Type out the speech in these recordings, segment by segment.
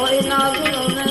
Oynadın.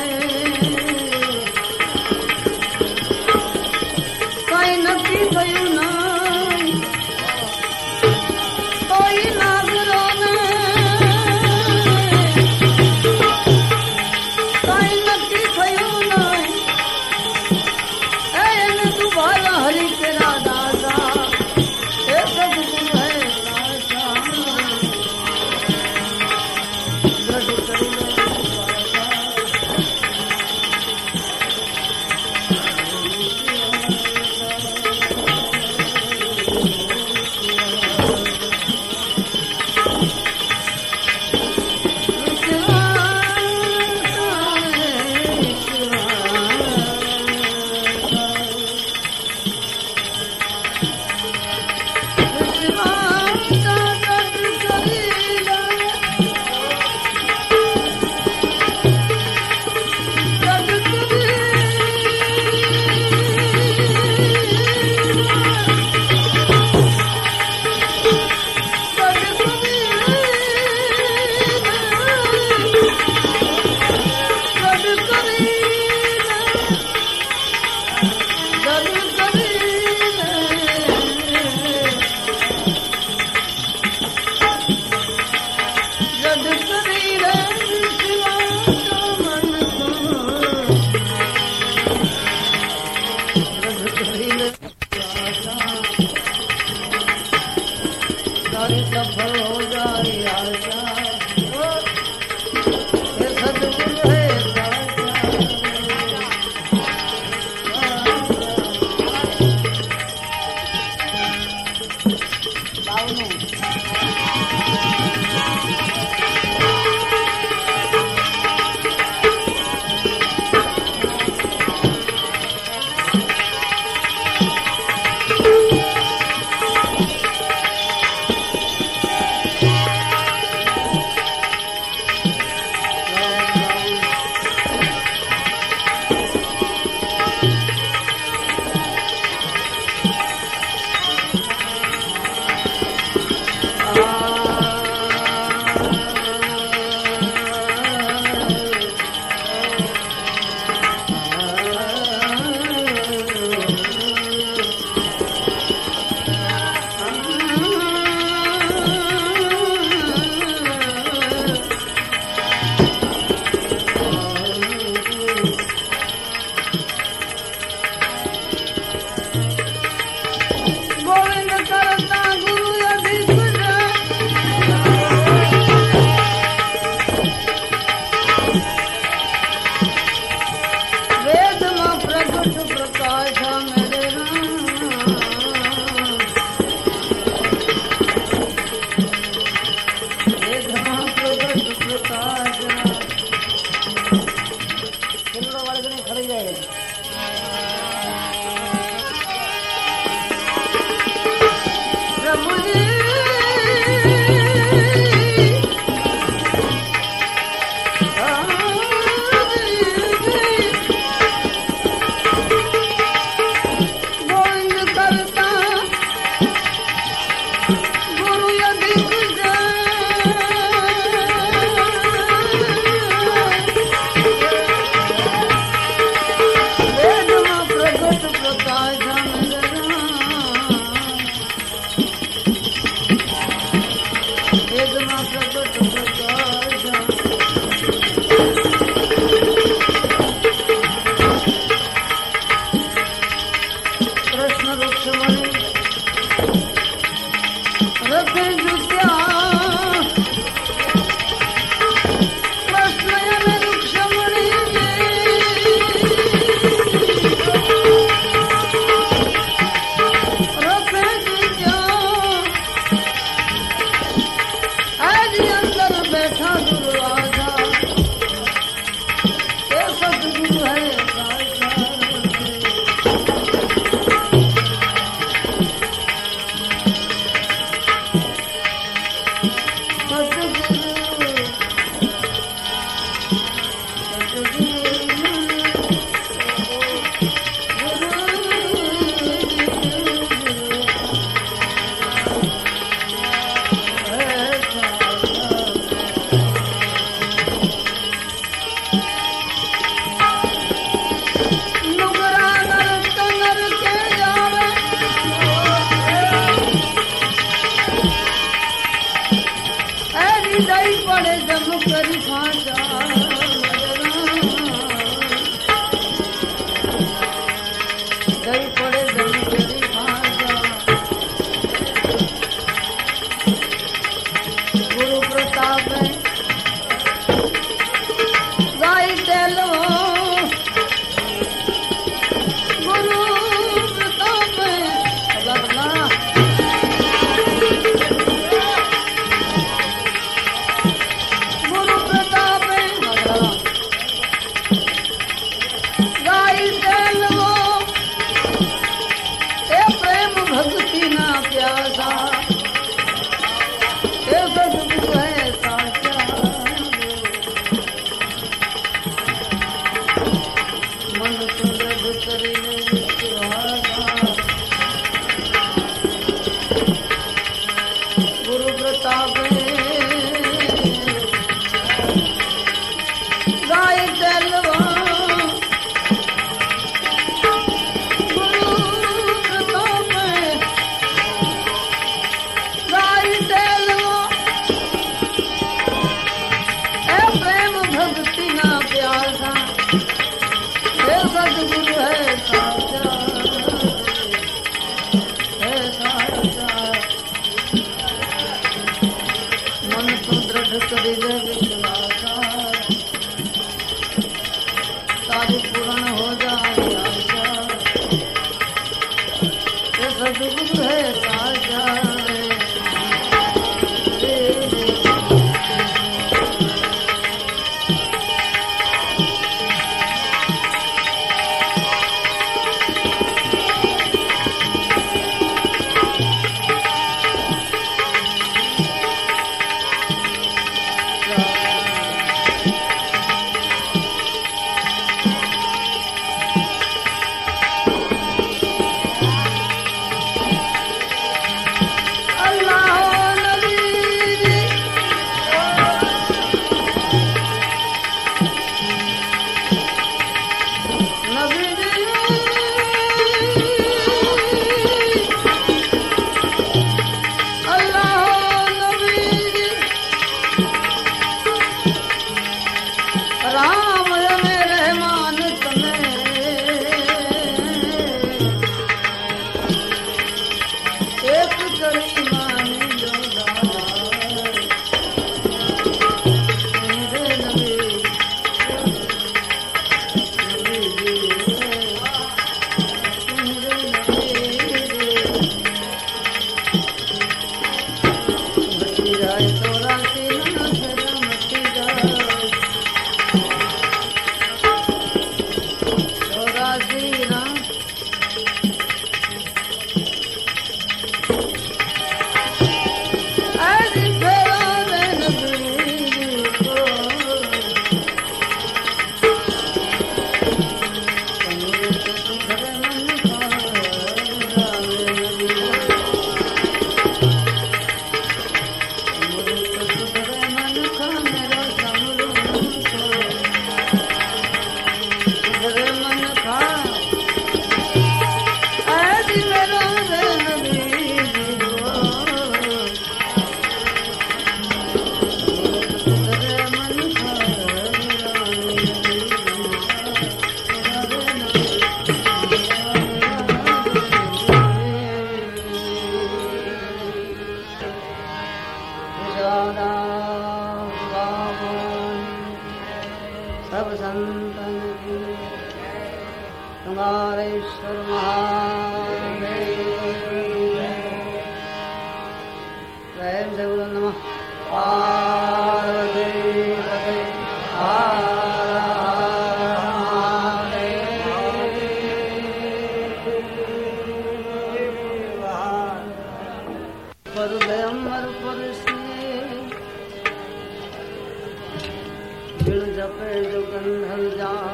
દિલ જપે જો ગંધર જા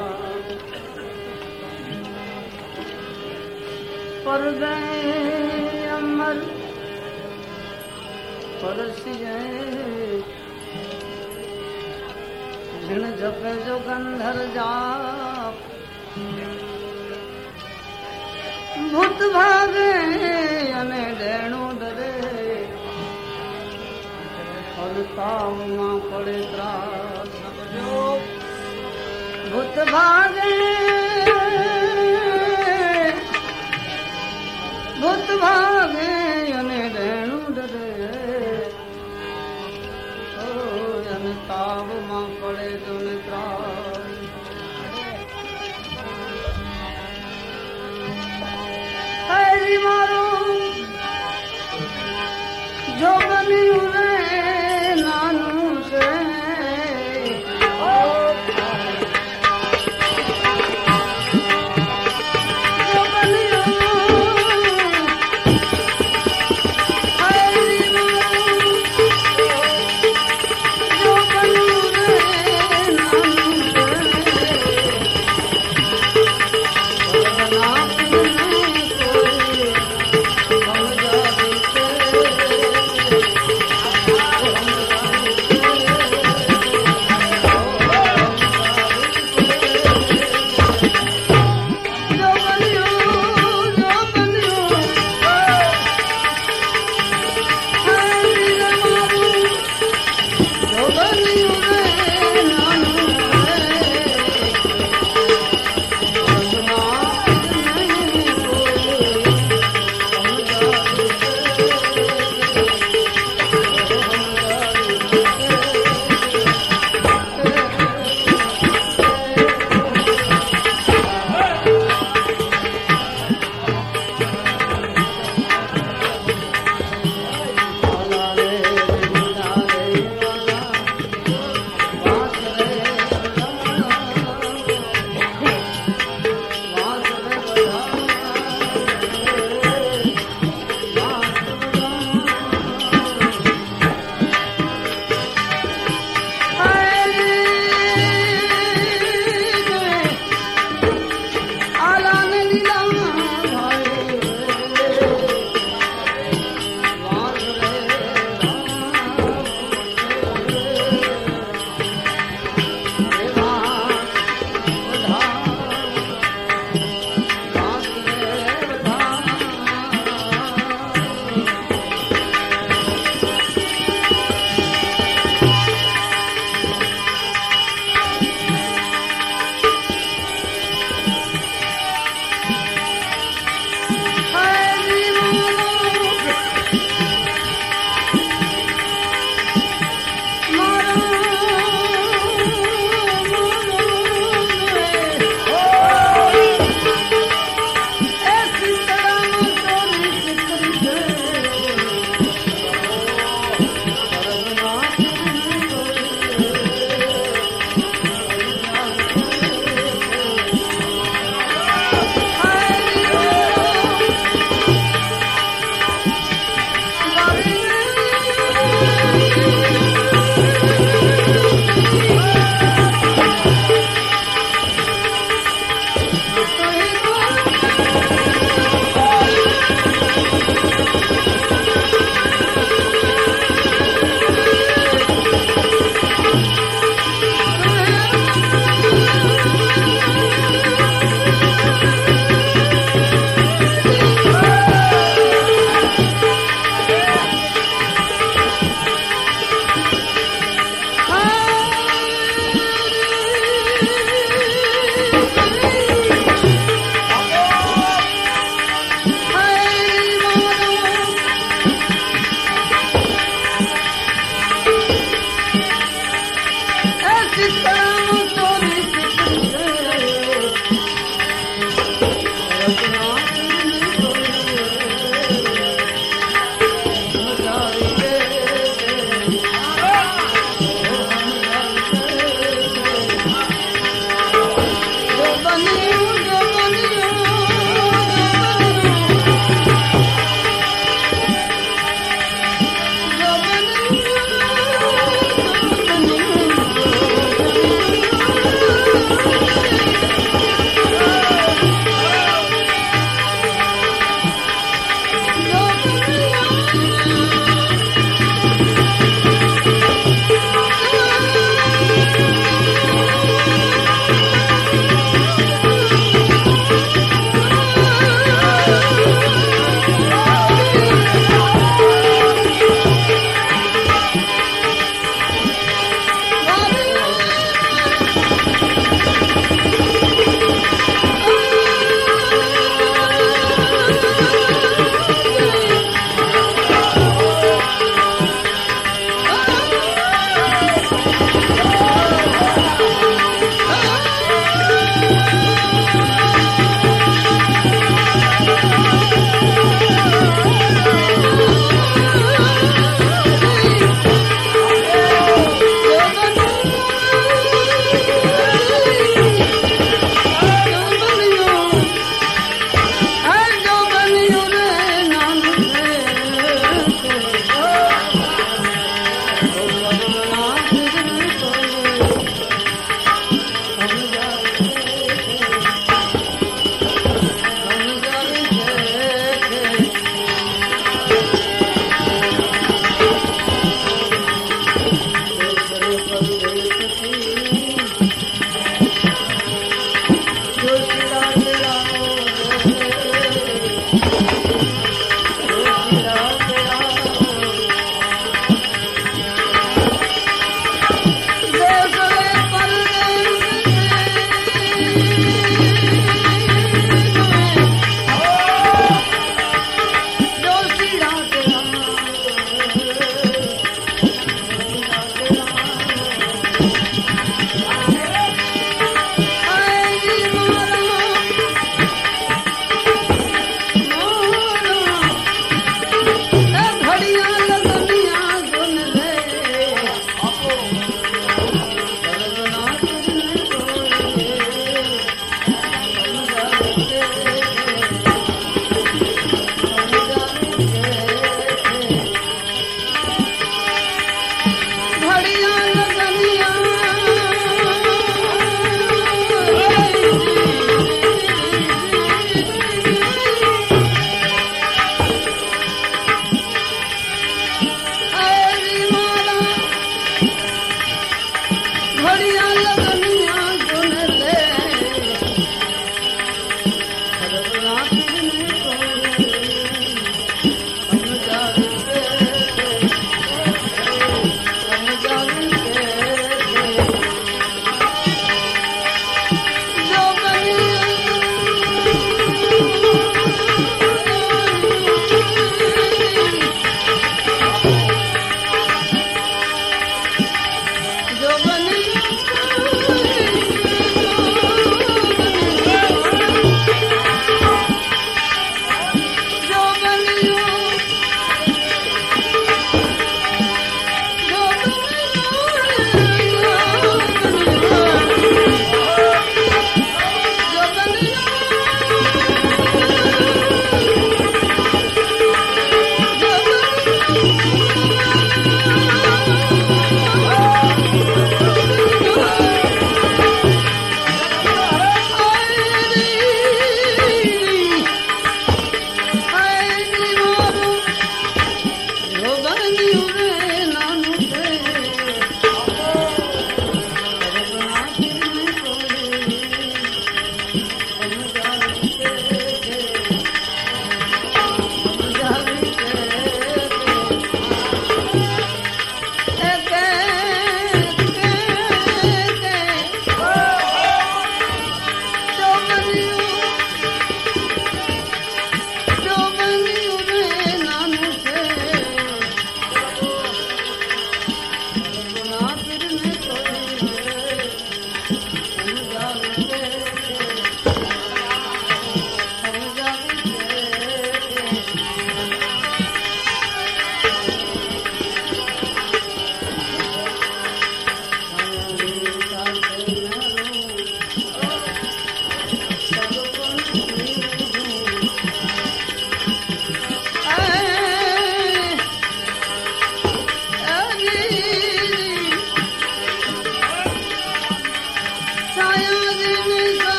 પર અમર પરસી ઝીણ જપે જો ગંધર જા ભૂત ભાગે અને ડેણું ડરે અલતાવમાં પડે ત્રાસ ભૂત ભાગે ભૂત ભાગે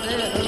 没得。